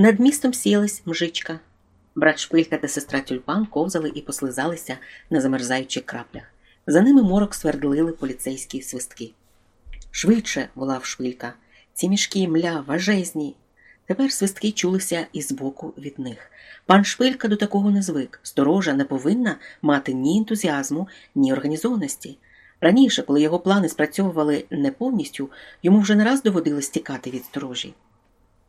Над містом сіялась мжичка. Брат Шпилька та сестра Тюльпан ковзали і послизалися на замерзаючих краплях. За ними морок свердлили поліцейські свистки. Швидше, волав Шпилька, ці мішки мля важезні. Тепер свистки чулися і збоку від них. Пан Шпилька до такого не звик. Сторожа не повинна мати ні ентузіазму, ні організованості. Раніше, коли його плани спрацьовували не повністю, йому вже не раз доводилось тікати від сторожі.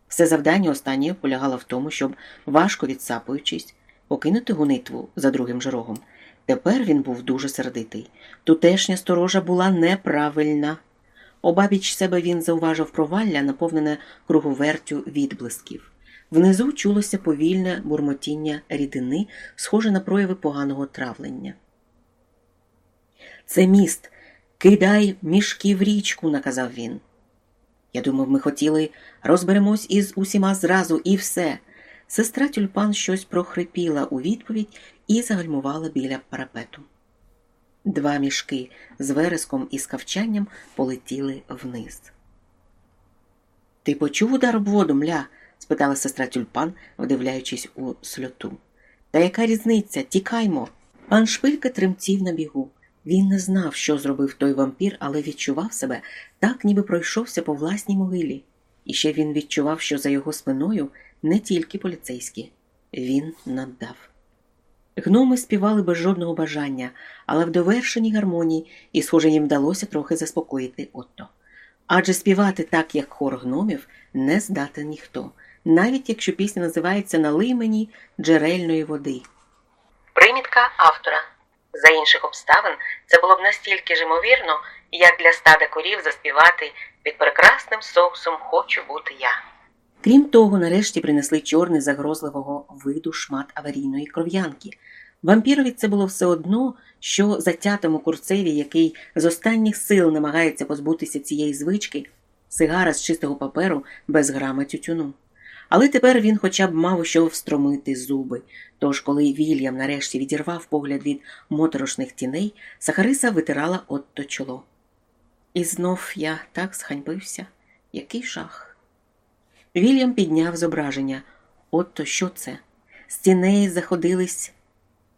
Все завдання останнє полягало в тому, щоб, важко відсапуючись, покинути гонитву за другим же рогом. Тепер він був дуже сердитий. Тутешня сторожа була неправильна. Обабіч себе він зауважив провалля, наповнене круговертю відблисків. Внизу чулося повільне бурмотіння рідини, схоже на прояви поганого травлення. Це міст. Кидай мішки в річку, наказав він. Я думав, ми хотіли розберемось із усіма зразу і все. Сестра тюльпан щось прохрипіла у відповідь і загальмувала біля парапету. Два мішки з вереском і скавчанням полетіли вниз. Ти почув удар об воду, мля? спитала сестра тюльпан, вдивляючись у сльоту. Та яка різниця? Тікаймо. Пан Шпилька тремтів на бігу. Він не знав, що зробив той вампір, але відчував себе так, ніби пройшовся по власній могилі. І ще він відчував, що за його спиною не тільки поліцейські. Він наддав. Гноми співали без жодного бажання, але в довершеній гармонії, і, схоже, їм вдалося трохи заспокоїти Отто. Адже співати так, як хор гномів, не здатен ніхто, навіть якщо пісня називається «Налий мені джерельної води. Примітка автора. За інших обставин це було б настільки ж ймовірно, як для стада корів заспівати під прекрасним соусом Хочу бути я. Крім того, нарешті принесли чорний загрозливого виду шмат аварійної кров'янки. Вампірові це було все одно, що затятому курцеві, який з останніх сил намагається позбутися цієї звички, сигара з чистого паперу без грама тютюну. Але тепер він хоча б мав що встромити зуби. Тож, коли Вільям нарешті відірвав погляд від моторошних тіней, Сахариса витирала отто чоло. І знов я так сханьбився, який жах. Вільям підняв зображення. Отто що це? З тіней заходились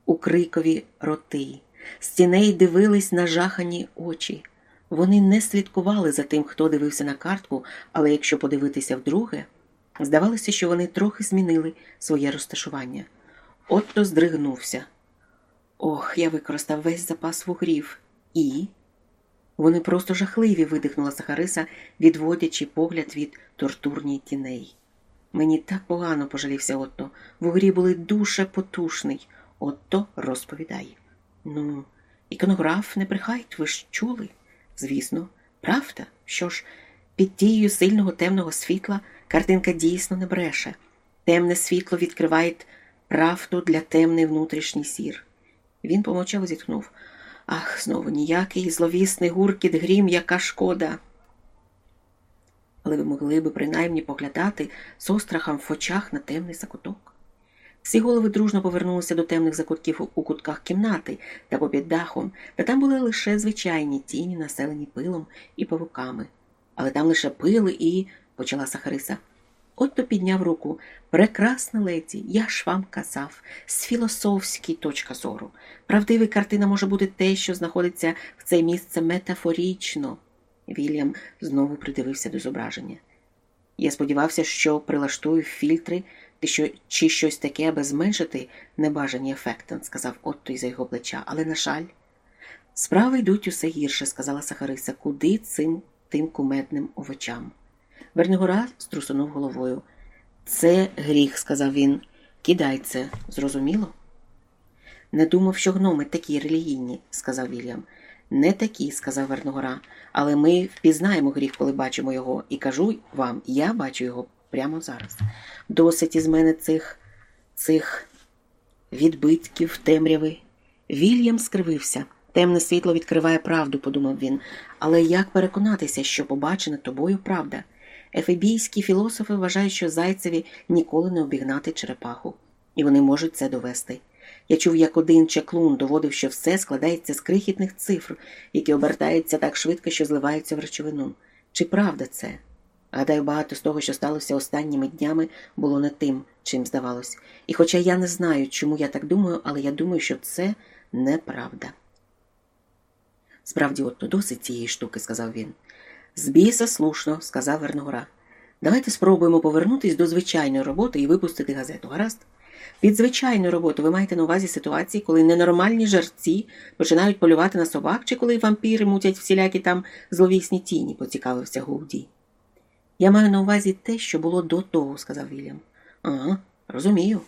у крикові роти, з тіней дивились на жахані очі. Вони не слідкували за тим, хто дивився на картку, але якщо подивитися вдруге, здавалося, що вони трохи змінили своє розташування. Отто здригнувся. Ох, я використав весь запас вугрів. І. Вони просто жахливі, видихнула Сахариса, відводячи погляд від тортурній тіней. Мені так погано пожалівся Отто. Вугрі були дуже потушний. Отто розповідає. Ну, іконограф не брехають, ви ж чули? Звісно, правда, що ж, під тією сильного темного світла картинка дійсно не бреше. Темне світло відкриває правду для темний внутрішній сір. Він помовчав і зітхнув. Ах, знову ніякий зловісний гуркіт грім, яка шкода. Але ви могли би принаймні поглядати з острахом в очах на темний закуток. Всі голови дружно повернулися до темних закутків у кутках кімнати та попід дахом, та там були лише звичайні тіні, населені пилом і павуками. Але там лише пили і, почала Сахариса. Отто підняв руку. Прекрасна леді, я ж вам казав, з філософської точки зору. Правдива картина може бути те, що знаходиться в це місце метафорічно. Вільям знову придивився до зображення. Я сподівався, що прилаштую фільтри чи щось таке, аби зменшити небажані ефекти, сказав Отто із за його плеча, але, на жаль, справи йдуть усе гірше, сказала Сахариса, куди цим тим кумедним овочам. Вернигора струсунув головою. Це гріх, сказав він. Кидай це, зрозуміло? Не думав, що гноми такі релігійні, сказав Вільям. Не такі, сказав Верногора, але ми впізнаємо гріх, коли бачимо його, і кажу вам, я бачу його прямо зараз. Досить із мене цих цих відбитків темряви. Вільям скривився. Темне світло відкриває правду, подумав він. Але як переконатися, що побачена тобою правда? Ефебійські філософи вважають, що зайцеві ніколи не обігнати черепаху, і вони можуть це довести. Я чув, як один чаклун доводив, що все складається з крихітних цифр, які обертаються так швидко, що зливаються в речовину. Чи правда це? Гадаю, багато з того, що сталося останніми днями, було не тим, чим здавалось. І хоча я не знаю, чому я так думаю, але я думаю, що це неправда. Справді, от досить цієї штуки, сказав він. Збійся слушно, сказав Верногора. Давайте спробуємо повернутися до звичайної роботи і випустити газету. Гаразд? Під звичайну роботу ви маєте на увазі ситуації, коли ненормальні жерці починають полювати на собак, чи коли вампіри мутять всілякі там зловісні тіні, поцікавився Гоуді. Я маю на увазі те, що було до того, сказав Вільям. Ага, розумію.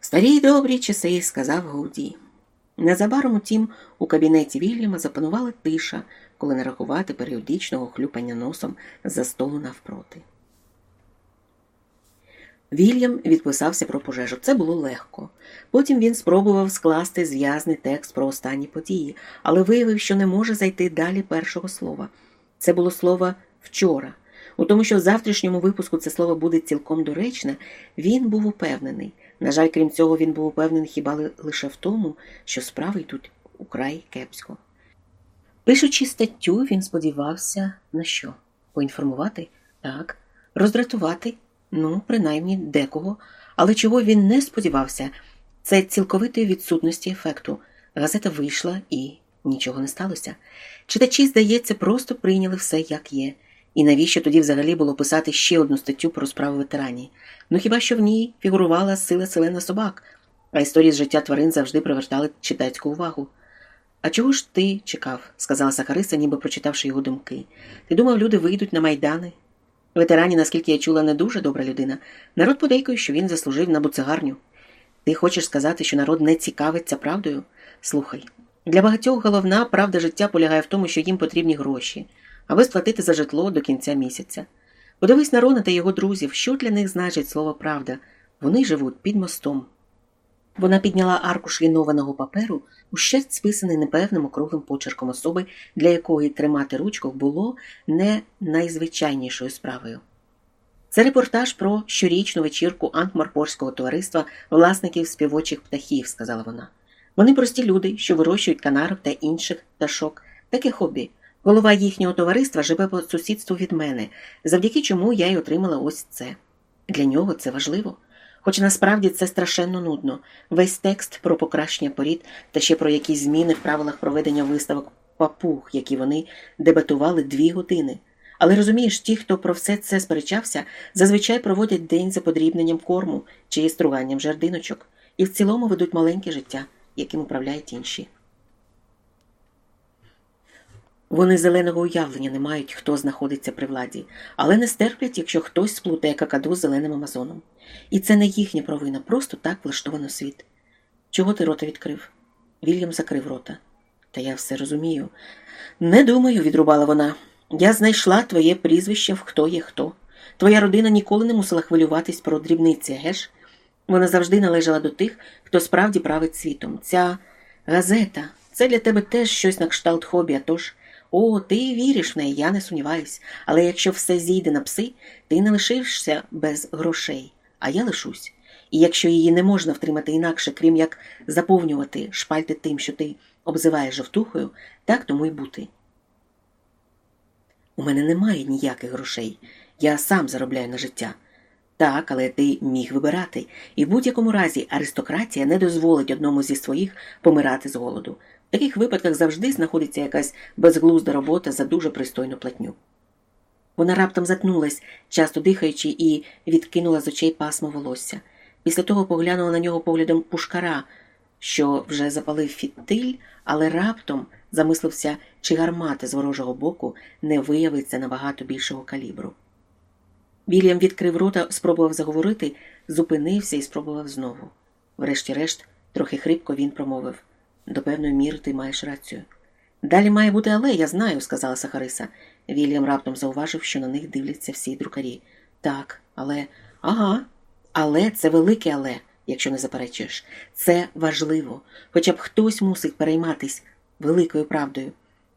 Старі добрі часи, сказав Гоуді. Незабаром, утім, у кабінеті Вільяма запанувала тиша, коли не рахувати періодичного хлюпання носом за столу навпроти. Вільям відписався про пожежу. Це було легко. Потім він спробував скласти зв'язний текст про останні події, але виявив, що не може зайти далі першого слова. Це було слово вчора. У тому, що в завтрашньому випуску це слово буде цілком доречне, він був упевнений. На жаль, крім цього, він був упевнений хіба лише в тому, що справи йдуть украй кепсько. Пишучи статтю, він сподівався на що? Поінформувати? Так. Роздратувати? Ну, принаймні декого. Але чого він не сподівався, це цілковитої відсутності ефекту. Газета вийшла і нічого не сталося. Читачі, здається, просто прийняли все як є. І навіщо тоді взагалі було писати ще одну статтю про справи ветеранів? Ну хіба що в ній фігурувала сила селена собак, а історії з життя тварин завжди привертали читацьку увагу. А чого ж ти чекав? сказала Сахариса, ніби прочитавши його думки. Ти думав, люди вийдуть на майдани? Ветерані, наскільки я чула, не дуже добра людина. Народ подейкує, що він заслужив на буцегарню. Ти хочеш сказати, що народ не цікавиться правдою? Слухай, для багатьох головна правда життя полягає в тому, що їм потрібні гроші, аби сплатити за житло до кінця місяця. Подивись на Рона та його друзів, що для них значить слово правда. Вони живуть під мостом. Вона підняла аркуш лінованого паперу, ущерть списаний непевним округлим почерком особи, для якої тримати ручку було не найзвичайнішою справою. Це репортаж про щорічну вечірку Антмарпорського товариства власників співочих птахів, сказала вона. Вони прості люди, що вирощують канарок та інших пташок, таке хобі. Голова їхнього товариства живе по сусідству від мене, завдяки чому я й отримала ось це. Для нього це важливо. Хоч насправді це страшенно нудно. Весь текст про покращення порід та ще про якісь зміни в правилах проведення виставок папуг, які вони дебатували дві години. Але розумієш, ті, хто про все це сперечався, зазвичай проводять день за подрібненням корму чи струганням жердиночок, і в цілому ведуть маленьке життя, яким управляють інші. Вони зеленого уявлення не мають, хто знаходиться при владі, але не стерплять, якщо хтось сплутає какаду з зеленим амазоном. І це не їхня провина, просто так влаштовано світ. Чого ти рота відкрив? Вільям закрив рота. Та я все розумію. Не думаю, відрубала вона. Я знайшла твоє прізвище в хто є хто. Твоя родина ніколи не мусила хвилюватись про дрібниці, геш? Вона завжди належала до тих, хто справді править світом. Ця газета це для тебе теж щось на кшталт хобі, а тож. О, ти віриш в неї, я не сумніваюсь, але якщо все зійде на пси, ти не лишишся без грошей, а я лишусь. І якщо її не можна втримати інакше, крім як заповнювати шпальти тим, що ти обзиваєш жовтухою, так тому й бути. У мене немає ніяких грошей. Я сам заробляю на життя. Так, але ти міг вибирати, і в будь-якому разі аристократія не дозволить одному зі своїх помирати з голоду. В таких випадках завжди знаходиться якась безглузда робота за дуже пристойну платню. Вона раптом затнулась, часто дихаючи, і відкинула з очей пасмо волосся. Після того поглянула на нього поглядом пушкара, що вже запалив фітиль, але раптом замислився, чи гармата з ворожого боку не виявиться набагато більшого калібру. Вільям відкрив рота, спробував заговорити, зупинився і спробував знову. Врешті-решт, трохи хрипко він промовив до певної міри ти маєш рацію. Далі має бути але, я знаю, сказала Сахариса. Вільям раптом зауважив, що на них дивляться всі друкарі. Так, але. Ага. Але це велике але, якщо не заперечуєш. Це важливо. Хоча б хтось мусить перейматись великою правдою.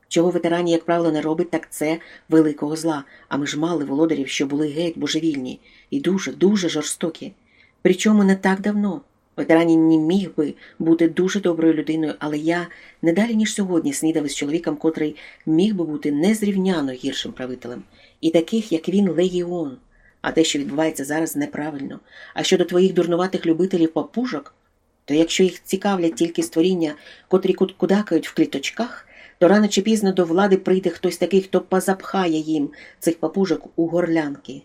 Чого ветерані, як правило, не робить, так це великого зла, а ми ж мали володарів, що були геть божевільні і дуже, дуже жорстокі. Причому не так давно. Ветеранін міг би бути дуже доброю людиною, але я не далі, ніж сьогодні, снідав із чоловіком, котрий міг би бути незрівняно гіршим правителем. і таких, як він, легіон. А те, що відбувається зараз, неправильно. А щодо твоїх дурнуватих любителів папужок, то якщо їх цікавлять тільки створіння, котрі кудакають в кліточках, то рано чи пізно до влади прийде хтось такий, хто позапхає їм цих папужок у горлянки.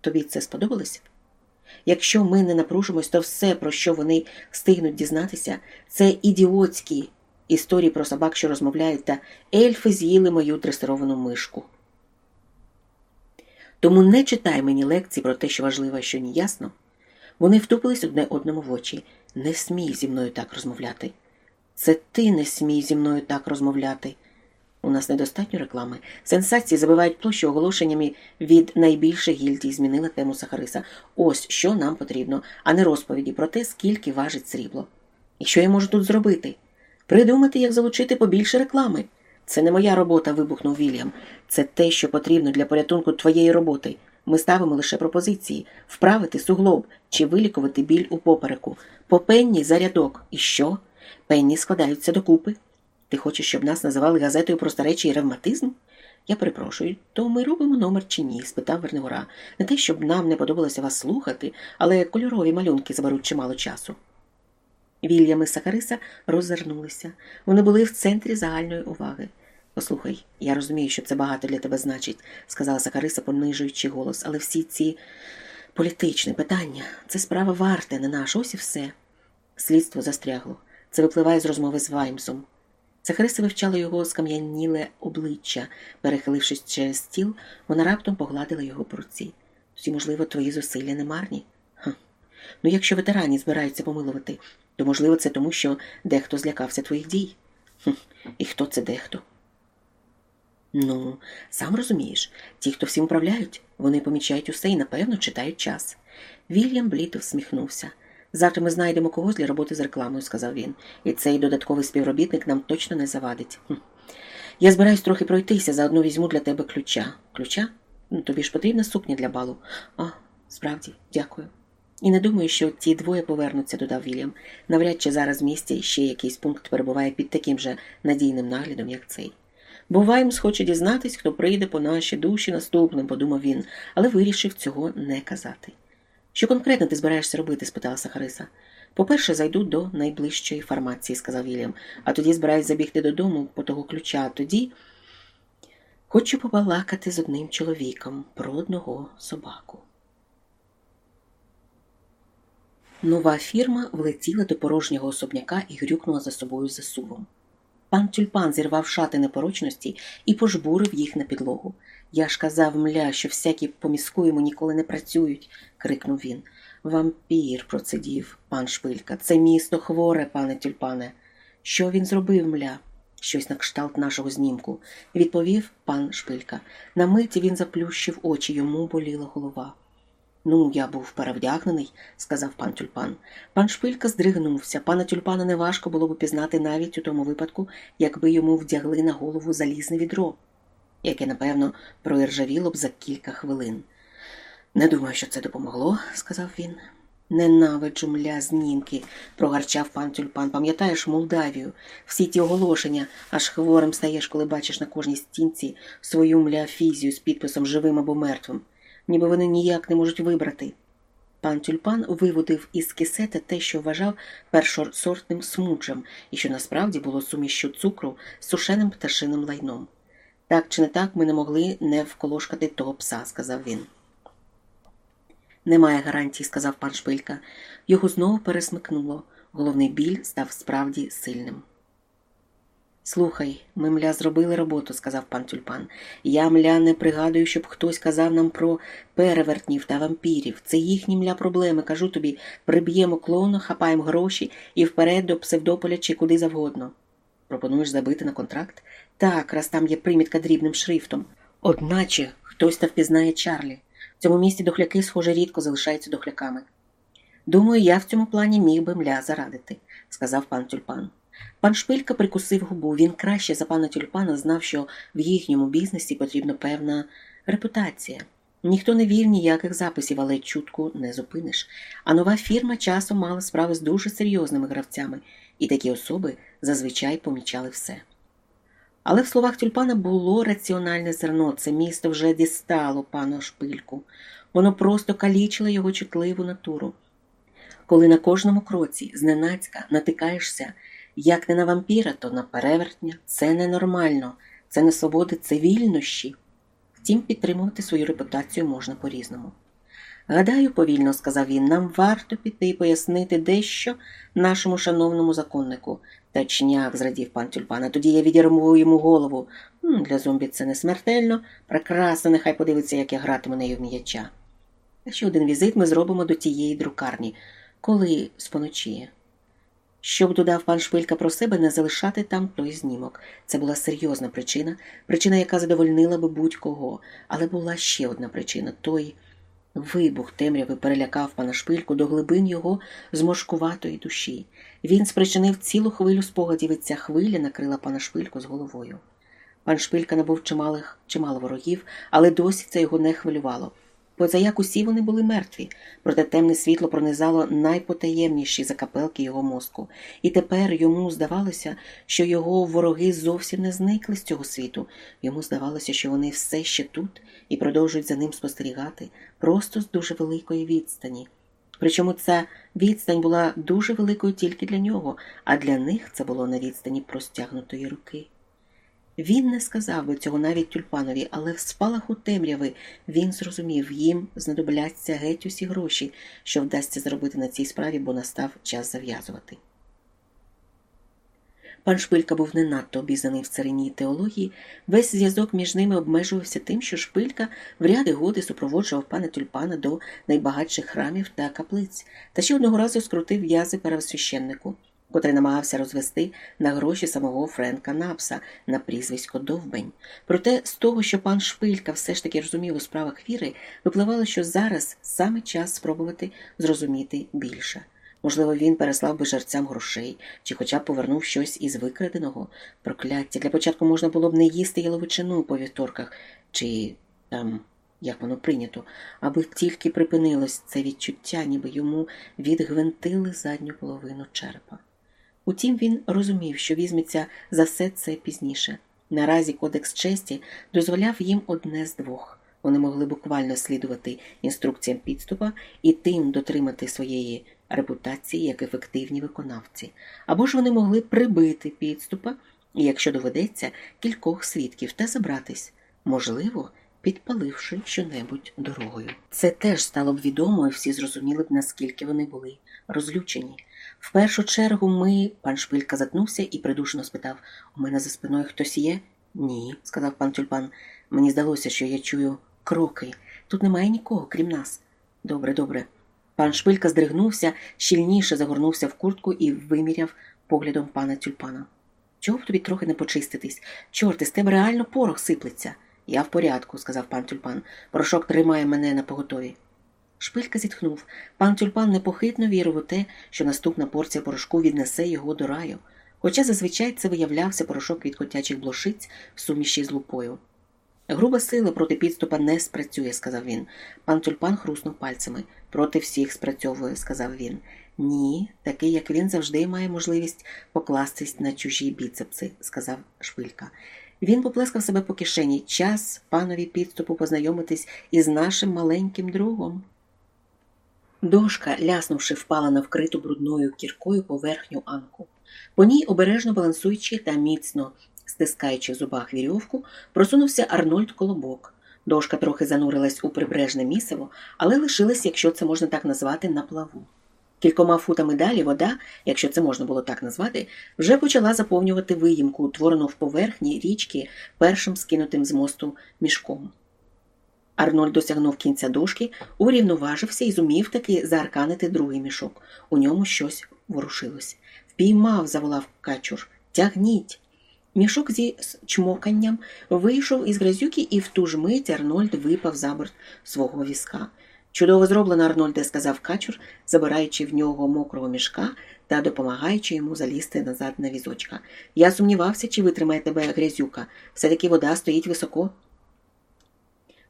Тобі це сподобалось? Якщо ми не напружимось, то все, про що вони встигнуть дізнатися, це ідіотські історії про собак, що розмовляють, та ельфи з'їли мою дресировану мишку. Тому не читай мені лекцій про те, що важливо, що не ясно. Вони втупились одне одному в очі. Не смій зі мною так розмовляти. Це ти не смій зі мною так розмовляти. У нас недостатньо реклами. Сенсації забивають площу оголошеннями від найбільших гільдій, змінила тему Сахариса. Ось що нам потрібно, а не розповіді про те, скільки важить срібло. І що я можу тут зробити? Придумати, як залучити побільше реклами. Це не моя робота, вибухнув Вільям. Це те, що потрібно для порятунку твоєї роботи. Ми ставимо лише пропозиції вправити суглоб чи вилікувати біль у попереку, по пенні за. І що? Пенні складаються докупи. Ти хочеш, щоб нас називали газетою про старечий ревматизм? Я перепрошую, то ми робимо номер чи ні? спитав Вернигора. Не те, щоб нам не подобалося вас слухати, але кольорові малюнки заберуть чимало часу. Вільям і Сахариса роззирнулися. Вони були в центрі загальної уваги. Послухай, я розумію, що це багато для тебе значить, сказала Сахариса, понижуючи голос, але всі ці політичні питання це справа варте, не наш, ось і все. Слідство застрягло. Це випливає з розмови з Ваймсом. Сахариса вивчала його скам'яніле обличчя, перехилившись через стіл, вона раптом погладила його по руці. Всі, можливо, твої зусилля не марні. Ха. Ну, якщо ветерані збираються помилувати, то, можливо, це тому, що дехто злякався твоїх дій. Хм. І хто це дехто? Ну, сам розумієш, ті, хто всім управляють, вони помічають усе і, напевно, читають час. Вільям Бліто всміхнувся. Завтра ми знайдемо когось для роботи з рекламою, сказав він, і цей додатковий співробітник нам точно не завадить. Я збираюсь трохи пройтися, заодно візьму для тебе ключа. Ключа? Ну, Тобі ж потрібна сукня для балу. А, справді, дякую. І не думаю, що ті двоє повернуться, додав Вільям. Навряд чи зараз в місті ще якийсь пункт перебуває під таким же надійним наглядом, як цей. Бо Ваймс хоче дізнатись, хто прийде по нашій душі наступним, подумав він, але вирішив цього не казати. Що конкретно ти збираєшся робити? спитала Сахариса. По-перше, зайду до найближчої фармації, сказав Вільям, а тоді збираюсь забігти додому по того ключа, тоді хочу побалакати з одним чоловіком про одного собаку. Нова фірма влетіла до порожнього особняка і грюкнула за собою засувом. Пан тюльпан зірвав шати непорочності і пожбурив їх на підлогу. Я ж казав мля, що всякі поміскуємо ніколи не працюють, крикнув він. Вампір, процидів пан Шпилька. Це місто хворе, пане тюльпане. Що він зробив, мля? Щось на кшталт нашого знімку, відповів пан Шпилька. На миті він заплющив очі, йому боліла голова. Ну, я був перевдягнений, сказав пан тюльпан. Пан Шпилька здригнувся. Пана тюльпана неважко було б упізнати навіть у тому випадку, якби йому вдягли на голову залізне відро, яке, напевно, проіржавіло б за кілька хвилин. Не думаю, що це допомогло, сказав він. Ненавиджу мля знімки, прогарчав пан тюльпан. Пам'ятаєш Молдавію, всі ті оголошення, аж хворим стаєш, коли бачиш на кожній стінці свою мля фізію з підписом живим або мертвим ніби вони ніяк не можуть вибрати. Пан тюльпан виводив із кисета те, що вважав першосортним смуджем і що насправді було сумішю цукру з сушеним пташиним лайном. Так чи не так ми не могли не вколошкати того пса, сказав він. Немає гарантій, сказав пан Шпилька. Його знову пересмикнуло. Головний біль став справді сильним. Слухай, ми мля зробили роботу, сказав пан тюльпан. Я мля не пригадую, щоб хтось казав нам про перевертнів та вампірів. Це їхні мля проблеми. Кажу тобі, приб'ємо клону, хапаємо гроші і вперед до Псевдополя чи куди завгодно. Пропонуєш забити на контракт? Так, раз там є примітка дрібним шрифтом. Одначе хтось та впізнає Чарлі. В цьому місті дохляки, схоже, рідко залишаються дохляками. Думаю, я в цьому плані міг би мля зарадити, сказав пан тюльпан. Пан Шпилька прикусив губу. Він краще за пана тюльпана знав, що в їхньому бізнесі потрібна певна репутація. Ніхто не вів ніяких записів, але чутку не зупиниш. А нова фірма часом мала справи з дуже серйозними гравцями, і такі особи зазвичай помічали все. Але в словах тюльпана було раціональне зерно. Це місто вже дістало пана шпильку. Воно просто калічило його чутливу натуру. Коли на кожному кроці зненацька натикаєшся, як не на вампіра, то на перевертня, це ненормально, це не свободи, це вільнощі. Втім, підтримувати свою репутацію можна по-різному. Гадаю, повільно сказав він, нам варто піти і пояснити дещо нашому шановному законнику. Точняк, зрадів пан тюльпана, тоді я відірву йому голову. Для зомбі це не смертельно. Прекрасно, нехай подивиться, як я гратиму нею в м'яча. Ще один візит ми зробимо до тієї друкарні, коли споночіє. Щоб додав пан Шпилька про себе не залишати там той знімок. Це була серйозна причина, причина, яка задовольнила би будь-кого, але була ще одна причина той. Вибух темряви перелякав пана шпильку до глибин його зморшкуватої душі. Він спричинив цілу хвилю спогадів і ця хвиля накрила пана шпильку з головою. Пан шпилька набув чималих, чимало ворогів, але досі це його не хвилювало. Позаяк усі вони були мертві, проте темне світло пронизало найпотаємніші закапелки його мозку, і тепер йому здавалося, що його вороги зовсім не зникли з цього світу. Йому здавалося, що вони все ще тут і продовжують за ним спостерігати, просто з дуже великої відстані. Причому ця відстань була дуже великою тільки для нього, а для них це було на відстані простягнутої руки. Він не сказав би цього навіть тюльпанові, але в спалаху темряви він зрозумів, їм знадобляться геть усі гроші, що вдасться зробити на цій справі, бо настав час зав'язувати. Пан Шпилька був не надто обізнаний в царині теології, весь зв'язок між ними обмежувався тим, що Шпилька в ряди годи супроводжував пана тюльпана до найбагатших храмів та каплиць, та ще одного разу скрутив в'язи пересвященнику котрий намагався розвести на гроші самого Френка Напса на прізвисько Довбень. Проте з того, що пан Шпилька все ж таки розумів у справах віри, випливало, що зараз саме час спробувати зрозуміти більше. Можливо, він переслав би жерцям грошей, чи хоча б повернув щось із викраденого прокляття. Для початку можна було б не їсти яловичину по вівторках, чи там. Як воно прийнято, аби тільки припинилось це відчуття, ніби йому відгвинтили задню половину черепа. Утім, він розумів, що візьметься за все це пізніше. Наразі Кодекс честі дозволяв їм одне з двох. Вони могли буквально слідувати інструкціям підступа і тим дотримати своєї репутації як ефективні виконавці, або ж вони могли прибити підступа, якщо доведеться, кількох свідків та забратись, можливо, підпаливши щонебудь дорогою. Це теж стало б відомо, і всі зрозуміли б, наскільки вони були розлючені. В першу чергу ми, пан Шпилька затнувся і придушено спитав у мене за спиною хтось є? Ні, сказав пан тюльпан. Мені здалося, що я чую кроки. Тут немає нікого, крім нас. Добре, добре. Пан Шпилька здригнувся, щільніше загорнувся в куртку і виміряв поглядом пана тюльпана. Чого б тобі трохи не почиститись? Чорти, з тебе реально порох сиплеться. Я в порядку, сказав пан тюльпан. Порошок тримає мене на поготові. Шпилька зітхнув. Пан тюльпан непохитно вірив у те, що наступна порція порошку віднесе його до раю, хоча зазвичай це виявлявся порошок від котячих блошиць в суміші з лупою. Груба сила проти підступа не спрацює, сказав він. Пан тюльпан хруснув пальцями. Проти всіх спрацьовує, сказав він. Ні, такий, як він, завжди має можливість покластись на чужі біцепси, сказав Шпилька. Він поплескав себе по кишені. Час панові підступу познайомитись із нашим маленьким другом. Дошка, ляснувши, впала на вкриту брудною кіркою поверхню анку. По ній, обережно балансуючи та міцно стискаючи в зубах вірьовку, просунувся Арнольд Колобок. Дошка трохи занурилась у прибережне місиво, але лишилась, якщо це можна так назвати, на плаву. Кількома футами далі вода, якщо це можна було так назвати, вже почала заповнювати виїмку, утворену в поверхні річки першим скинутим з мосту мішком. Арнольд досягнув кінця дошки, урівноважився і зумів таки заарканити другий мішок. У ньому щось ворушилось. Впіймав, заволав качур. Тягніть. Мішок зі чмоканням вийшов із грязюки, і в ту ж мить Арнольд випав за борт свого візка. Чудово зроблено, Арнольде, сказав качур, забираючи в нього мокрого мішка та допомагаючи йому залізти назад на візочка. Я сумнівався, чи витримає тебе грязюка. Все таки вода стоїть високо.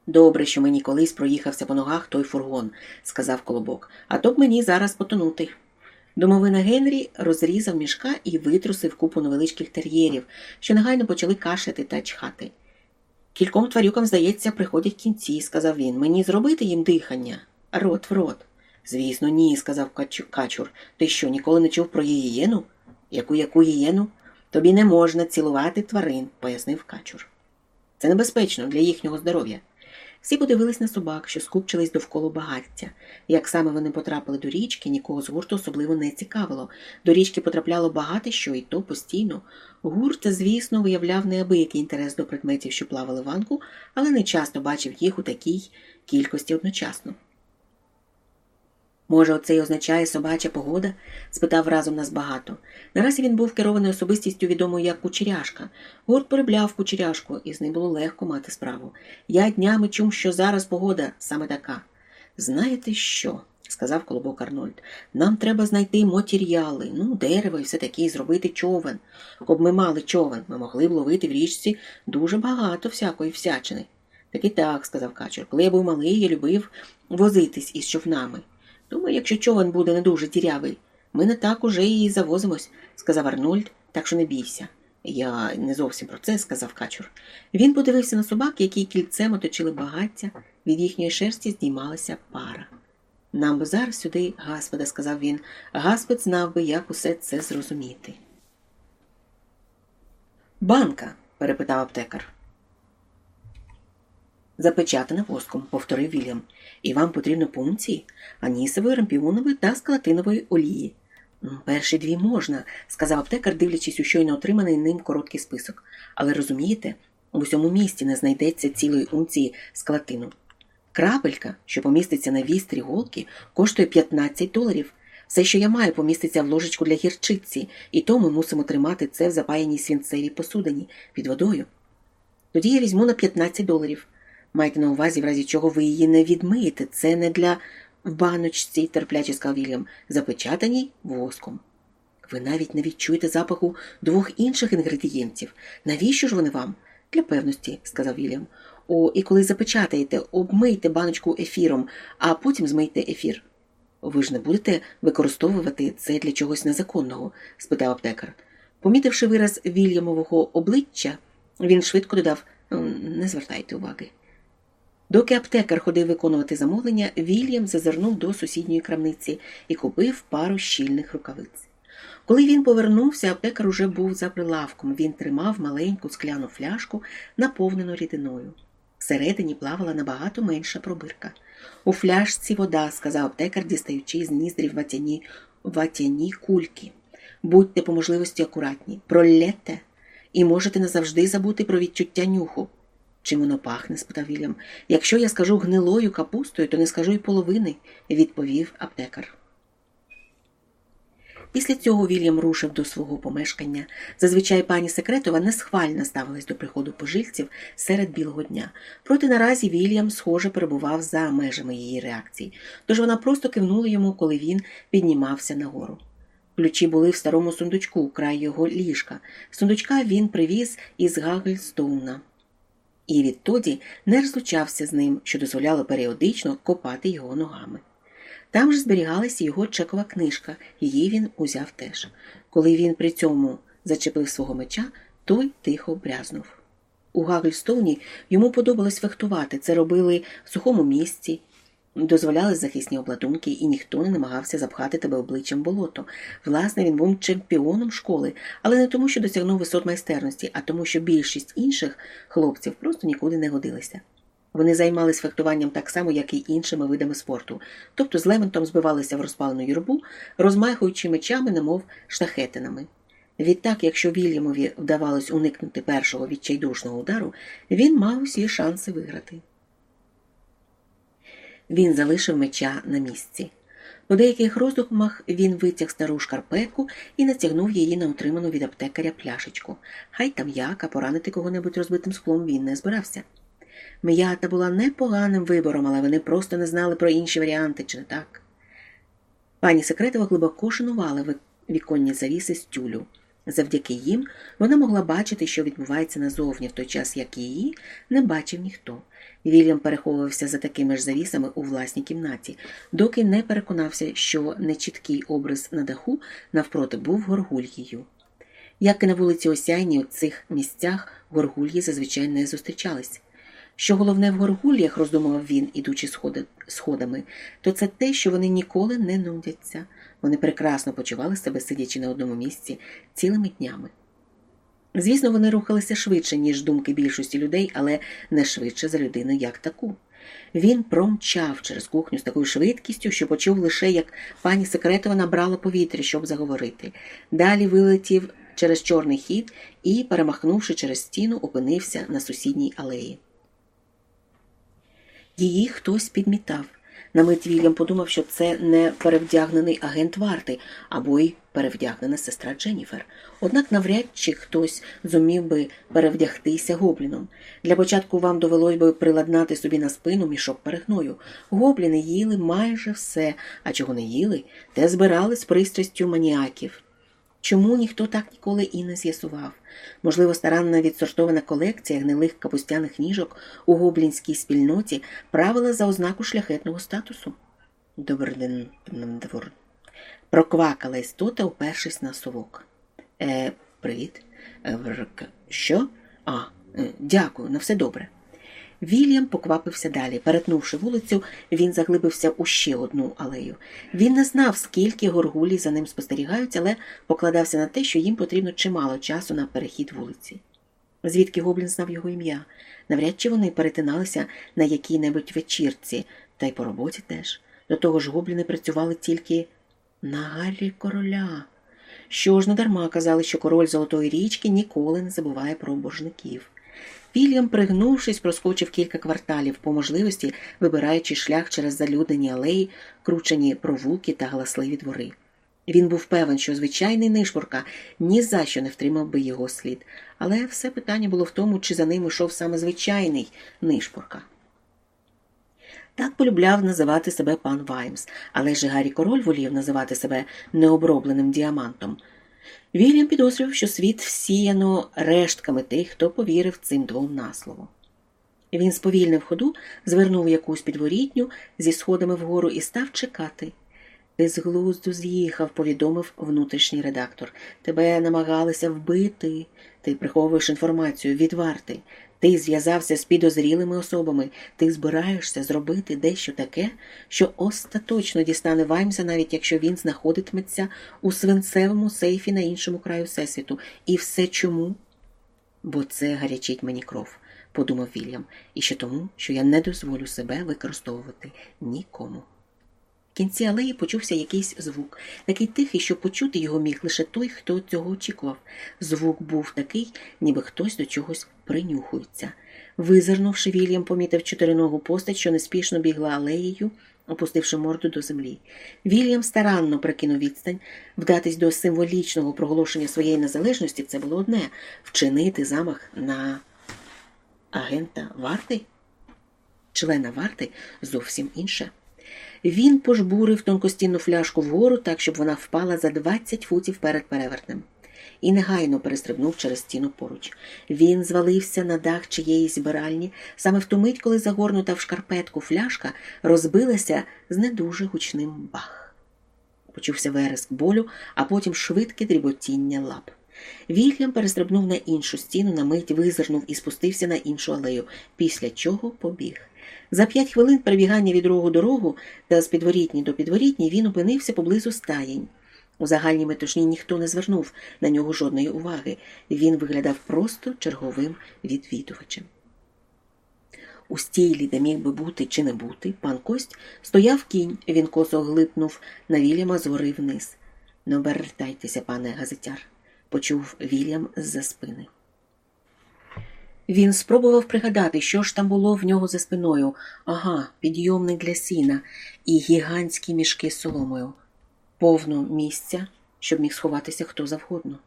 Добре, що мені колись проїхався по ногах той фургон, сказав колобок, а то б мені зараз потонути. Домовина Генрі розрізав мішка і витрусив купу невеличких тер'єрів, що негайно почали кашляти та чхати. Кільком тварюкам, здається, приходять кінці, сказав він. Мені зробити їм дихання? Рот в рот. Звісно, ні, сказав качур. Ти що, ніколи не чув про гієну? Яку яку гієну? Тобі не можна цілувати тварин, пояснив качур. Це небезпечно для їхнього здоров'я. Всі подивились на собак, що скупчились довкола багаття. Як саме вони потрапили до річки, нікого з гурту особливо не цікавило. До річки потрапляло багато що, і то постійно. Гурт, звісно, виявляв неабиякий інтерес до предметів, що плавали в анку, але не часто бачив їх у такій кількості одночасно. Може, оце й означає собача погода? спитав разом нас багато. Наразі він був керований особистістю відомою як кучеряшка. Гурт перебляв кучеряшку, і з ним було легко мати справу. Я днями чув, що зараз погода саме така. Знаєте що? сказав Колобок Арнольд. Нам треба знайти матеріали, ну, дерево і все таке, і зробити човен. Щоб ми мали човен, ми могли б ловити в річці дуже багато всякої всячини. Так і так, сказав Качур. Коли я був малий, я любив возитись із човнами. Думаю, якщо човен буде не дуже дірявий, ми не так уже і завозимось, сказав Арнольд, так що не бійся. Я не зовсім про це, сказав качур. Він подивився на собак, які кільцем оточили багаття, від їхньої шерсті здіймалася пара. Нам би зараз сюди, Гаспеда, сказав він, Гаспед знав би, як усе це зрозуміти. Банка? перепитав аптекар. Запечатана воском, повторив Вільям, і вам потрібно пункції анісової, рампіонової та скалатинової олії. Перші дві можна, сказав аптекар, дивлячись у щойно отриманий ним короткий список. Але розумієте, в усьому місті не знайдеться цілої унції скалатину. Крапелька, що поміститься на вістрі голки, коштує 15 доларів. Все, що я маю, поміститься в ложечку для гірчиці, і то ми мусимо тримати це в запаяній свінцевій посудині під водою. Тоді я візьму на 15 доларів. Майте на увазі, в разі чого ви її не відмиєте. Це не для в баночці, терпляче сказав Вільям, запечатаній воском. Ви навіть не відчуєте запаху двох інших інгредієнтів. Навіщо ж вони вам? Для певності, сказав Вільям. О, і коли запечатаєте, обмийте баночку ефіром, а потім змийте ефір. Ви ж не будете використовувати це для чогось незаконного? спитав аптекар. Помітивши вираз Вільямового обличчя, він швидко додав не звертайте уваги. Доки аптекар ходив виконувати замовлення, Вільям зазирнув до сусідньої крамниці і купив пару щільних рукавиць. Коли він повернувся, аптекар уже був за прилавком. Він тримав маленьку скляну фляжку, наповнену рідиною. Всередині плавала набагато менша пробирка. У фляжці вода, сказав аптекар, дістаючи з ніздрів ватяні, ватяні кульки. Будьте по можливості акуратні, проллєте і можете назавжди забути про відчуття нюху. Чим воно пахне? спитав Вільям. Якщо я скажу гнилою капустою, то не скажу й половини, відповів аптекар. Після цього Вільям рушив до свого помешкання. Зазвичай пані Секретова несхвально ставилась до приходу пожильців серед білого дня. Проте наразі Вільям, схоже, перебував за межами її реакції, тож вона просто кивнула йому, коли він піднімався нагору. Ключі були в старому сундучку, край його ліжка. Сундучка він привіз із Гагельстоуна і відтоді не розлучався з ним, що дозволяло періодично копати його ногами. Там ж зберігалася його чекова книжка, її він узяв теж. Коли він при цьому зачепив свого меча, той тихо брязнув. У Гагельстоуні йому подобалось фехтувати, це робили в сухому місці, дозволяли захисні обладунки, і ніхто не намагався запхати тебе обличчям болото. Власне, він був чемпіоном школи, але не тому, що досягнув висот майстерності, а тому, що більшість інших хлопців просто нікуди не годилися. Вони займалися фехтуванням так само, як і іншими видами спорту, тобто з лементом збивалися в розпалену юрбу, розмахуючи мечами, немов штахетинами. Відтак, якщо Вільямові вдавалось уникнути першого відчайдушного удару, він мав усі шанси виграти. Він залишив меча на місці. У деяких роздумах він витяг стару шкарпетку і натягнув її на отриману від аптекаря пляшечку. Хай там як, а поранити кого-небудь розбитим склом він не збирався. М'ята була непоганим вибором, але вони просто не знали про інші варіанти, чи не так. Пані Секретова глибоко шанувала віконні завіси з тюлю. Завдяки їм вона могла бачити, що відбувається назовні, в той час як її не бачив ніхто. Вільям переховувався за такими ж завісами у власній кімнаті, доки не переконався, що нечіткий образ на даху навпроти був горгульєю. Як і на вулиці Осяйні, у цих місцях горгульї зазвичай не зустрічались. Що головне в горгульях, роздумував він, ідучи сходами, то це те, що вони ніколи не нудяться. Вони прекрасно почували себе, сидячи на одному місці цілими днями. Звісно, вони рухалися швидше, ніж думки більшості людей, але не швидше за людину як таку. Він промчав через кухню з такою швидкістю, що почув лише, як пані Секретова набрала повітря, щоб заговорити. Далі вилетів через чорний хід і, перемахнувши через стіну, опинився на сусідній алеї. Її хтось підмітав. На мить Вільям подумав, що це не перевдягнений агент варти або й перевдягнена сестра Дженніфер. Однак навряд чи хтось зумів би перевдягтися гобліном. Для початку вам довелось би приладнати собі на спину мішок перегною. Гобліни їли майже все, а чого не їли, те збирали з пристрастю маніаків. Чому ніхто так ніколи і не з'ясував? Можливо, старанна відсортована колекція гнилих капустяних ніжок у гоблінській спільноті правила за ознаку шляхетного статусу? Двор. Проквакала істота, упершись на совок. Е, Привіт. Е, що? А, е, дякую, на все добре. Вільям поквапився далі. Перетнувши вулицю, він заглибився у ще одну алею. Він не знав, скільки горгулі за ним спостерігають, але покладався на те, що їм потрібно чимало часу на перехід вулиці. Звідки Гоблін знав його ім'я? Навряд чи вони перетиналися на якій-небудь вечірці, та й по роботі теж. До того ж, гобліни працювали тільки на Гаррі короля. Що ж недарма казали, що король Золотої річки ніколи не забуває про боржників. Вільям, пригнувшись, проскочив кілька кварталів, по можливості вибираючи шлях через залюднені алеї, кручені провулки та галасливі двори. Він був певен, що звичайний нишпорка ні за що не втримав би його слід, але все питання було в тому, чи за ним йшов саме звичайний нишпорка. Так полюбляв називати себе пан Ваймс, але ж Гаррі Король волів називати себе необробленим діамантом. Вільям підозрював, що світ всіяно рештками тих, хто повірив цим двом на слово. Він сповільнив ходу, звернув якусь підворітню зі сходами вгору і став чекати. Ти з глузду з'їхав, повідомив внутрішній редактор. Тебе намагалися вбити. Ти приховуєш інформацію від варти. Ти зв'язався з підозрілими особами, ти збираєшся зробити дещо таке, що остаточно дістане Ваймса, навіть якщо він знаходитиметься у свинцевому сейфі на іншому краю всесвіту. І все чому? Бо це гарячить мені кров, подумав Вільям, і ще тому, що я не дозволю себе використовувати нікому кінці алеї почувся якийсь звук, такий тихий, що почути його міг лише той, хто цього очікував. Звук був такий, ніби хтось до чогось принюхується. Визирнувши, Вільям помітив чотириногу постать, що неспішно бігла алеєю, опустивши морду до землі. Вільям старанно прикинув відстань, вдатись до символічного проголошення своєї незалежності це було одне вчинити замах на агента варти, члена варти зовсім інше. Він пожбурив тонкостінну фляжку вгору так, щоб вона впала за 20 футів перед перевертнем, і негайно перестрибнув через стіну поруч. Він звалився на дах чиєїсь збиральні, саме в ту мить, коли загорнута в шкарпетку фляжка розбилася з не дуже гучним бах. Почувся вереск болю, а потім швидке дріботіння лап. Вільям перестрибнув на іншу стіну, на мить визирнув і спустився на іншу алею, після чого побіг. За п'ять хвилин перебігання від рогу до рогу та з підворітні до підворітні він опинився поблизу стаєнь. У загальній метушні ніхто не звернув на нього жодної уваги. Він виглядав просто черговим відвідувачем. У стілі, де міг би бути чи не бути, пан Кость стояв кінь, він косо глипнув на Вільяма згори вниз. Не обертайтеся, пане газетяр, почув Вільям з-за спини. Він спробував пригадати, що ж там було в нього за спиною. Ага, підйомник для сіна і гігантські мішки з соломою, повно місця, щоб міг сховатися хто завгодно.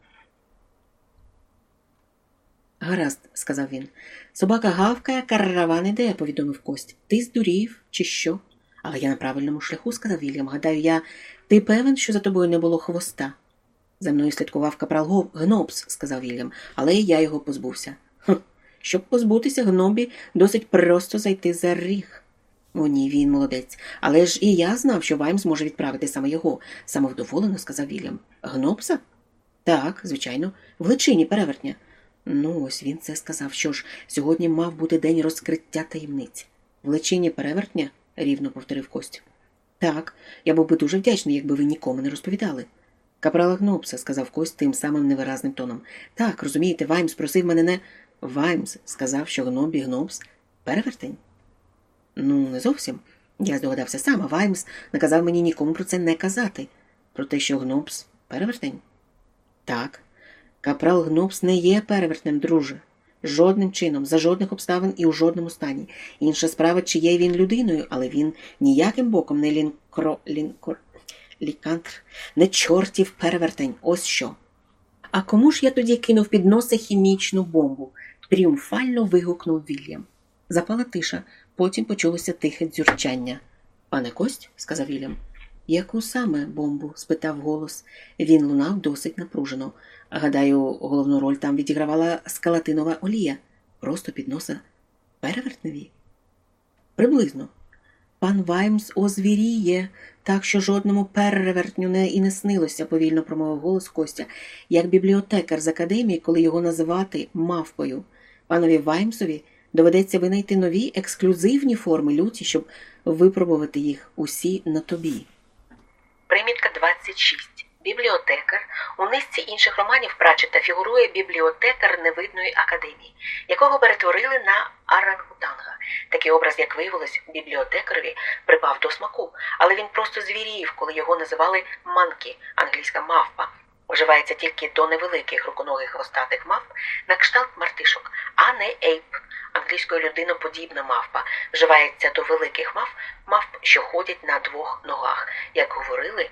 Гаразд, сказав він. Собака гавкає, караван іде, повідомив кость. Ти здурів, чи що? Але я на правильному шляху, сказав Вільям. Гадаю, я. Ти певен, що за тобою не було хвоста? За мною слідкував капрал Гнопс, сказав Вільям, але я його позбувся. Щоб позбутися гнобі, досить просто зайти за ріг. О, ні, він молодець. Але ж і я знав, що Ваймс може відправити саме його, самовдоволено сказав Вільям. Гнопса? Так, звичайно, в личині перевертня. Ну, ось він це сказав. Що ж, сьогодні мав бути день розкриття таємниць. В личині перевертня? рівно повторив Кость. Так, я був би дуже вдячний, якби ви нікому не розповідали. Капрала Гнопса, сказав Кость тим самим невиразним тоном. Так, розумієте, Ваймс просив мене не. Ваймс сказав, що Нобі Гнопс перевертень. Ну, не зовсім. Я здогадався сам, а Ваймс наказав мені нікому про це не казати, про те, що Гнопс перевертень. Так, капрал Гнопс не є перевертнем, друже. Жодним чином, за жодних обставин і у жодному стані. Інша справа, чи є він людиною, але він ніяким боком не лінкро. лінкор. лікантр, не чортів перевертень. Ось що. А кому ж я тоді кинув під носа хімічну бомбу? Тріумфально вигукнув Вільям. Запала тиша, потім почулося тихе дзюрчання. Пане Кость, сказав Вільям. Яку саме бомбу? спитав голос. Він лунав досить напружено. Гадаю, головну роль там відігравала скалатинова олія, просто під носа перевертневі. Приблизно. Пан Ваймс озвіріє, так що жодному перевертню не і не снилося, повільно промовив голос Костя, як бібліотекар з академії, коли його називати мавпою. Панові Ваймсові доведеться винайти нові ексклюзивні форми люті, щоб випробувати їх усі на тобі. Примітка 26. Бібліотекар у низці інших романів Прачета фігурує бібліотекар невидної академії, якого перетворили на Арангутанга. Такий образ, як виявилось, бібліотекарові припав до смаку, але він просто звірів, коли його називали манкі, англійська мавпа. Вживається тільки до невеликих руконогих хвостатих мавп на кшталт мартишок, а не ейп. Англійською людиноподібна мавпа вживається до великих мавп, мавп, що ходять на двох ногах, як говорили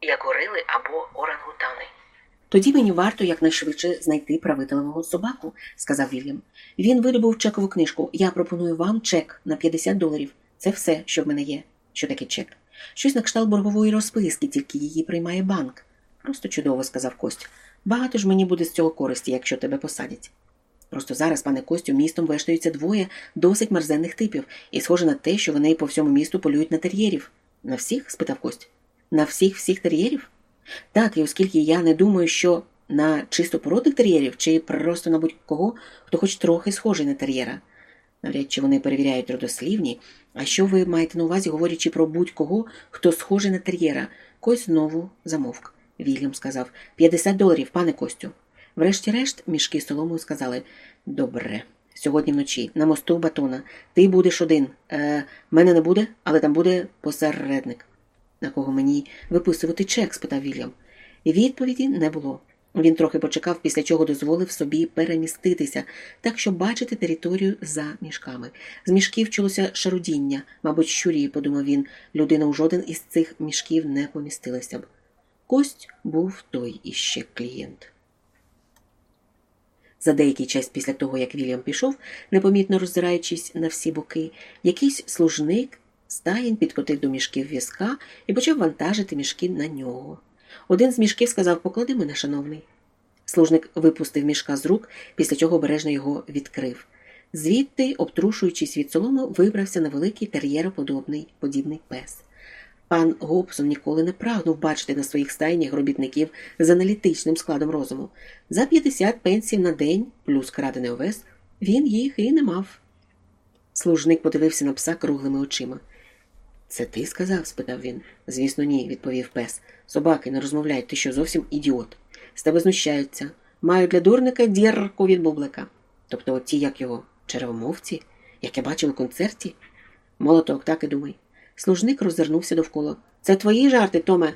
як горили або орангутани. Тоді мені варто якнайшвидше знайти правителевого собаку, сказав Вільям. Він видобув чекову книжку. Я пропоную вам чек на 50 доларів. Це все, що в мене є. Що таке чек? Щось на кшталт боргової розписки, тільки її приймає банк. Просто чудово, сказав Кость. Багато ж мені буде з цього користі, якщо тебе посадять. Просто зараз, пане Костю, містом вештаються двоє досить мерзенних типів, і схоже на те, що вони по всьому місту полюють на тер'єрів. На всіх? спитав Кость. На всіх всіх тер'єрів? Так, і оскільки я не думаю, що на чистопородних тер'єрів чи просто на будь-кого, хто хоч трохи схожий на тер'єра. Навряд чи вони перевіряють родослівні. А що ви маєте на увазі, говорячи про будь-кого, хто схожий на тер'єра? Кось знову замовк. Вільям сказав 50 доларів, пане Костю. Врешті-решт, мішки соломою сказали Добре, сьогодні вночі, на мосту батона. Ти будеш один. Е, Мене не буде, але там буде посередник на кого мені виписувати чек? спитав Вільям. Відповіді не було. Він трохи почекав, після чого дозволив собі переміститися, так щоб бачити територію за мішками. З мішків чулося шарудіння, мабуть, щурі, подумав він, людина у жоден із цих мішків не помістилася б. Кость був той іще клієнт. За деякий час після того, як Вільям пішов, непомітно роззираючись на всі боки, якийсь служник Стаєн підкотив до мішків візка і почав вантажити мішки на нього. Один з мішків сказав поклади мене, шановний. Служник випустив мішка з рук, після чого обережно його відкрив. Звідти, обтрушуючись від солому, вибрався на великий тер'єроподобний подібний пес. Пан Гобсон ніколи не прагнув бачити на своїх стайнях робітників з аналітичним складом розуму. За 50 пенсів на день, плюс крадений овес, він їх і не мав. Служник подивився на пса круглими очима. Це ти сказав? спитав він. Звісно, ні, відповів пес. Собаки не розмовляють, ти що зовсім ідіот. З тебе знущаються. Маю для дурника дірку від бублика. Тобто оті, як його, червомовці, як я бачив у концерті? Молоток, так і думай. Служник роззирнувся довкола. Це твої жарти, Томе?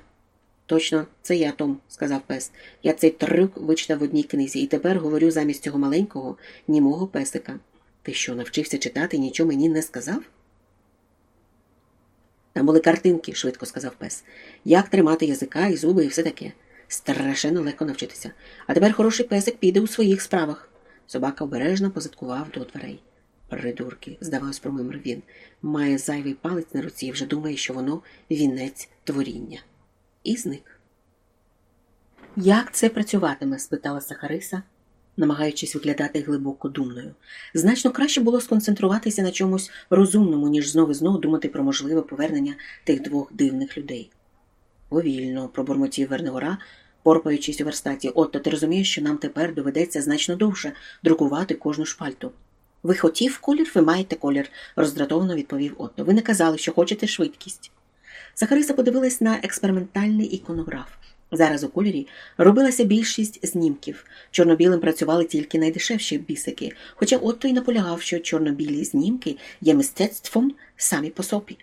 Точно, це я, Том, сказав пес. Я цей трюк вичитав в одній книзі і тепер говорю замість цього маленького, німого песика. Ти що, навчився читати і нічого мені не сказав? Там були картинки, швидко сказав пес. Як тримати язика і зуби і все таке. Страшенно легко навчитися. А тепер хороший песик піде у своїх справах. Собака обережно позиткував до дверей. Придурки, здавалось, промимрив він, має зайвий палець на руці і вже думає, що воно вінець творіння. І зник. Як це працюватиме? спитала Сахариса, намагаючись виглядати глибоко думною. Значно краще було сконцентруватися на чомусь розумному, ніж знову знову думати про можливе повернення тих двох дивних людей. Повільно, пробурмотів Вернигора, порпаючись у верстаті. Отто ти розумієш, що нам тепер доведеться значно довше друкувати кожну шпальту. Ви хотів колір, ви маєте колір, роздратовано відповів Отто. Ви не казали, що хочете швидкість. Сахариса подивилась на експериментальний іконограф. Зараз у кольорі робилася більшість знімків. Чорно-білим працювали тільки найдешевші бісики, хоча Отто й наполягав, що чорно-білі знімки є мистецтвом самі по собі.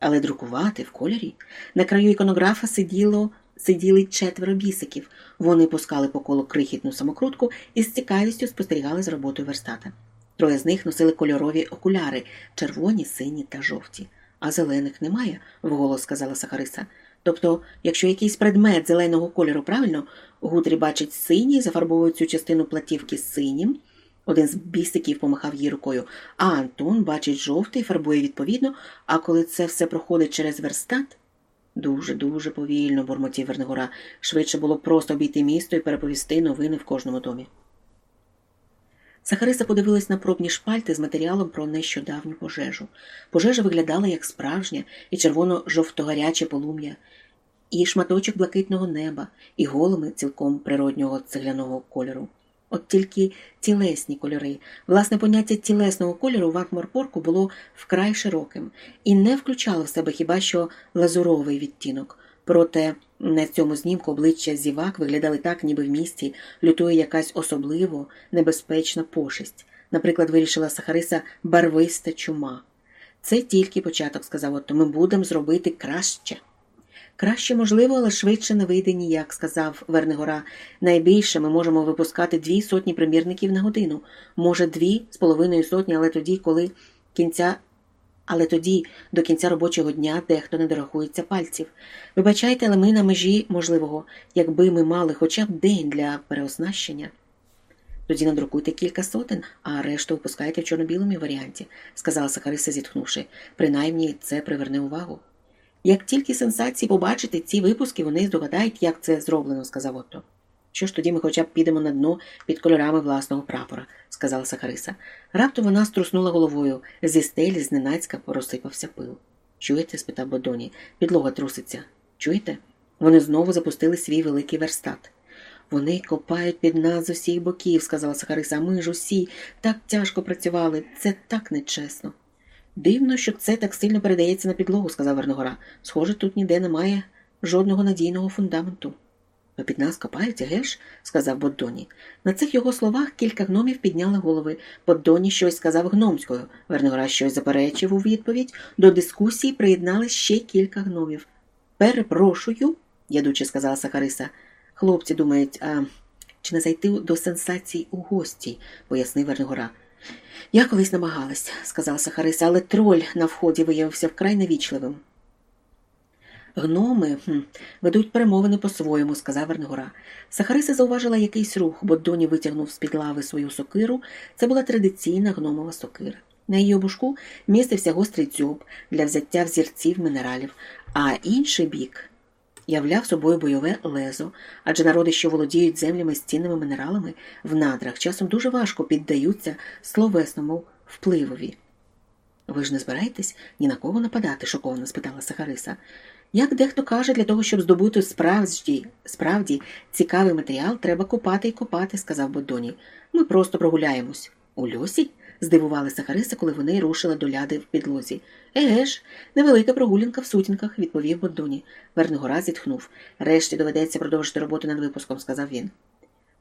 Але друкувати в кольорі на краю іконографа сиділо, сиділи четверо бісиків. Вони пускали по колу крихітну самокрутку і з цікавістю спостерігали за роботою верстата. Троє з них носили кольорові окуляри червоні, сині та жовті. А зелених немає, вголос сказала Сахариса. Тобто, якщо якийсь предмет зеленого кольору правильно, Гутрі бачить синій, зафарбовує цю частину платівки синім. Один з бісиків помахав їй рукою, а Антон бачить жовтий, фарбує відповідно, а коли це все проходить через верстат. Дуже, дуже повільно, бурмотів Вернигора. Швидше було просто обійти місто і переповісти новини в кожному домі. Сахариса подивилась на пробні шпальти з матеріалом про нещодавню пожежу. Пожежа виглядала як справжня і червоно-жовто-гаряче полум'я, і шматочок блакитного неба, і голими цілком природнього цегляного кольору. От тільки тілесні кольори. Власне поняття тілесного кольору в Акморпорку було вкрай широким і не включало в себе хіба що лазуровий відтінок. Проте на цьому знімку обличчя зівак виглядали так, ніби в місті лютує якась особливо небезпечна пошесть. Наприклад, вирішила Сахариса барвиста чума. Це тільки початок, сказав Отто, ми будемо зробити краще. Краще, можливо, але швидше не вийде ніяк, сказав Вернигора. Найбільше ми можемо випускати дві сотні примірників на годину, може, дві з половиною сотні, але тоді, коли кінця але тоді, до кінця робочого дня, дехто не дорахується пальців. Вибачайте, але ми на межі можливого, якби ми мали хоча б день для переоснащення. Тоді надрукуйте кілька сотень, а решту випускайте в чорно-білому варіанті, сказала Сахариса, зітхнувши. Принаймні це приверне увагу. Як тільки сенсації побачите ці випуски, вони здогадають, як це зроблено, сказав Отто. Що ж тоді ми хоча б підемо на дно під кольорами власного прапора, сказала Сахариса. Раптом вона струснула головою. Зі стелі зненацька порозсипався пил. Чуєте? спитав Бодоні. Підлога труситься. Чуєте? Вони знову запустили свій великий верстат. Вони копають під нас з усіх боків, сказала Сахариса. А ми ж усі так тяжко працювали. Це так нечесно. Дивно, що це так сильно передається на підлогу, сказав Верногора. Схоже, тут ніде немає жодного надійного фундаменту. Ви під нас копають, геш? сказав Боддоні. На цих його словах кілька гномів підняли голови. Боддоні щось сказав гномською. Верногора щось заперечив у відповідь. До дискусії приєднали ще кілька гномів. Перепрошую, ядуче сказала Сахариса. Хлопці думають, а чи не зайти до сенсацій у гості, пояснив Вернигора. Я колись намагалась, сказала Сахариса, але троль на вході виявився вкрай невічливим. Гноми ведуть перемовини по-своєму, сказав Вернигора. Сахариса зауважила якийсь рух, бо доні витягнув з під лави свою сокиру. Це була традиційна гномова сокира. На її обушку містився гострий дзьоб для взяття взірців мінералів, а інший бік являв собою бойове лезо, адже народи, що володіють землями з цінними мінералами в надрах, часом дуже важко піддаються словесному впливові. Ви ж не збираєтесь ні на кого нападати? шоковано спитала Сахариса. Як дехто каже, для того, щоб здобути справді справді цікавий матеріал, треба копати і копати, сказав Бодоні. Ми просто прогуляємось. У льосі? здивувалася Хариса, коли вони рушили до ляди в підлозі. Еге ж, невелика прогулянка в сутінках, відповів Бодоні. Вернигора зітхнув. Решті доведеться продовжити роботу над випуском, сказав він.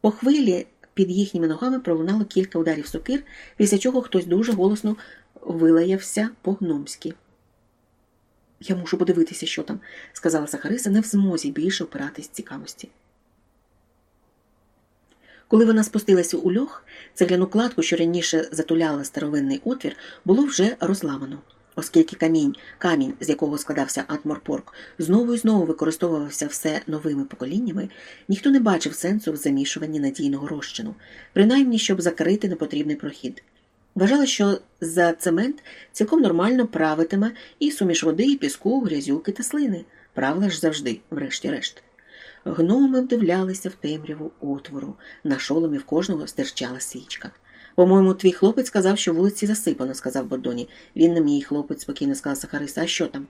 По хвилі під їхніми ногами пролунало кілька ударів сокир, після чого хтось дуже голосно вилаявся по гномськи. Я мушу подивитися, що там, сказала Сахариса, не в змозі більше опиратись цікавості. Коли вона спустилася у льох, цегляну кладку, що раніше затуляла старовинний отвір, було вже розламано. Оскільки камінь, камінь, з якого складався Атморпорк, знову і знову використовувався все новими поколіннями, ніхто не бачив сенсу в замішуванні надійного розчину, принаймні щоб закрити непотрібний прохід. Вважала, що за цемент цілком нормально правитиме і суміш води, і піску, грязюки та слини. Правила ж завжди, врешті-решт. Гноми вдивлялися в темряву отвору. На шоломі в кожного стирчала свічка. По-моєму, твій хлопець сказав, що вулиці засипано, сказав Бодоні. Він не мій хлопець, спокійно сказала Сахариса. А що там?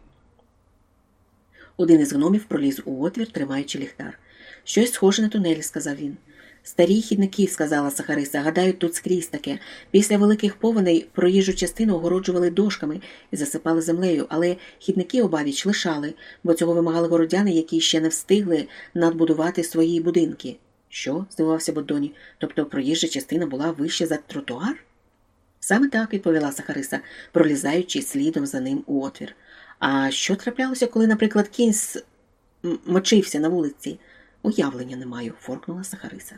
Один із гномів проліз у отвір, тримаючи ліхтар. Щось схоже на тунелі, сказав він. Старі хідники, сказала Сахариса, гадають, тут скрізь таке. Після великих повеней проїжджу частину огороджували дошками і засипали землею, але хідники обабіч лишали, бо цього вимагали городяни, які ще не встигли надбудувати свої будинки. Що? здивувався Бодоні. Тобто проїжджа частина була вище за тротуар? Саме так, відповіла Сахариса, пролізаючи слідом за ним у отвір. А що траплялося, коли, наприклад, кінь мочився на вулиці? Уявлення не маю, форкнула Сахариса.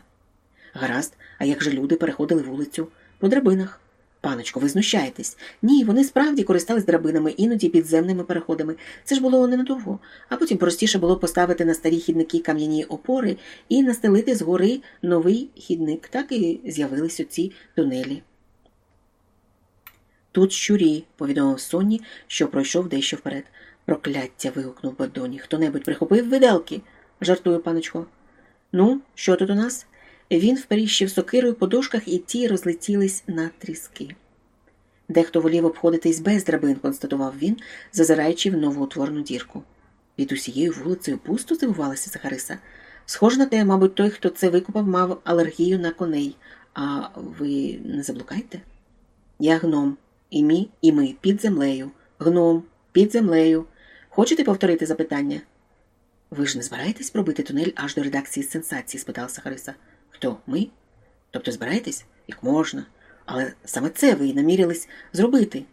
Гаразд, а як же люди переходили вулицю? По драбинах. Паночко, ви знущаєтесь. Ні, вони справді користались драбинами, іноді підземними переходами. Це ж було ненадовго. А потім простіше було поставити на старі хідники кам'яні опори і настелити згори новий хідник. Так і з'явились оці тунелі. Тут щурі, повідомив Сонні, що пройшов дещо вперед. Прокляття. вигукнув Бадоні. Хто небудь прихопив виделки? жартує паночко. Ну, що тут у нас? Він вперіщив сокирою по дошках, і ті розлетілись на тріски. Дехто волів обходитись без драбин, констатував він, зазираючи в новоутворну дірку. Під усією вулицею пусто здивувалася Захариса. Схоже на те, мабуть, той, хто це викупав, мав алергію на коней. А ви не заблукайте? Я гном, і мі, і ми під землею. Гном, під землею. Хочете повторити запитання? Ви ж не збираєтесь пробити тунель аж до редакції сенсації? спитала Сахариса. Хто? Ми? Тобто збираєтесь? Як можна. Але саме це ви й намірились зробити.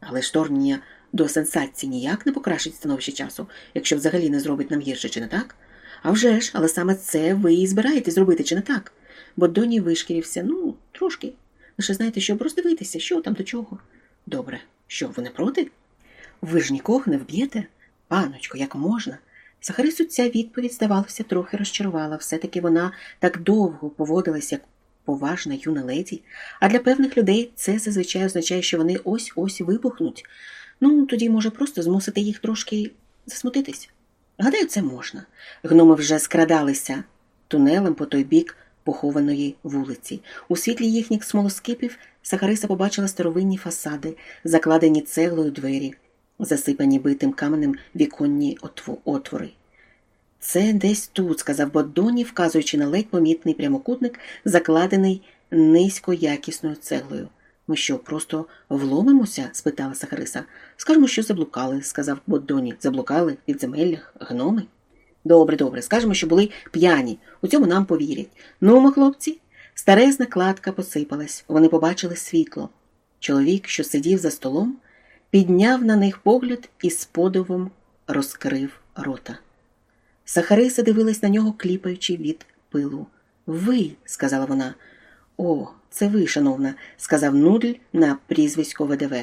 Але шторгнення до сенсації ніяк не покращить становище часу, якщо взагалі не зробить нам гірше, чи не так? А вже ж, але саме це ви і збираєтесь зробити, чи не так? Бо Доні вишкірився, ну, трошки. Лише знаєте, щоб роздивитися, що там до чого. Добре, що, ви не проти? Ви ж нікого не вб'єте? Паночко, як можна? Сахарису ця відповідь, здавалося, трохи розчарувала. Все-таки вона так довго поводилась, як поважна юна леді, а для певних людей це зазвичай означає, що вони ось-ось вибухнуть. Ну, тоді, може, просто змусити їх трошки засмутитись. Гадаю, це можна. Гноми вже скрадалися тунелем по той бік похованої вулиці. У світлі їхніх смолоскипів Сахариса побачила старовинні фасади, закладені цеглою двері засипані битим каменем віконні отвори. Це десь тут, сказав Бодоні, вказуючи на ледь помітний прямокутник, закладений низько якісною цеглою. Ми що, просто вломимося? спитала Сахариса. Скажемо, що заблукали, сказав Бодоні. Заблукали в підземеллях, гноми. Добре, добре, скажемо, що були п'яні. У цьому нам повірять. Ну, ми, хлопці, старезна кладка посипалась. Вони побачили світло. Чоловік, що сидів за столом, підняв на них погляд і з подивом розкрив рота. Сахариса дивилась на нього, кліпаючи від пилу. Ви, сказала вона. О, це ви, шановна, сказав Нудль на прізвисько ВДВ.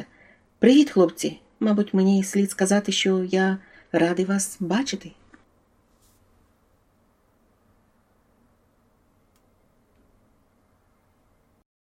Привіт, хлопці. Мабуть, мені слід сказати, що я радий вас бачити.